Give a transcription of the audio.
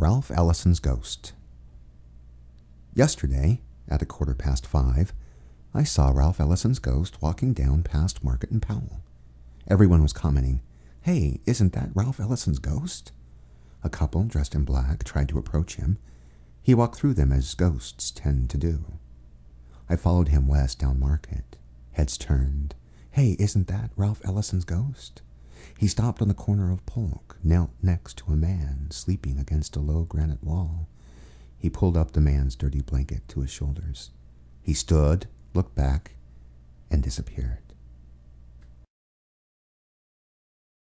Ralph Ellison's Ghost. Yesterday, at a quarter past five, I saw Ralph Ellison's ghost walking down past Market and Powell. Everyone was commenting, Hey, isn't that Ralph Ellison's ghost? A couple dressed in black tried to approach him. He walked through them as ghosts tend to do. I followed him west down Market. Heads turned. Hey, isn't that Ralph Ellison's ghost? He stopped on the corner of Polk, knelt next to a man sleeping against a low granite wall. He pulled up the man's dirty blanket to his shoulders. He stood, looked back, and disappeared.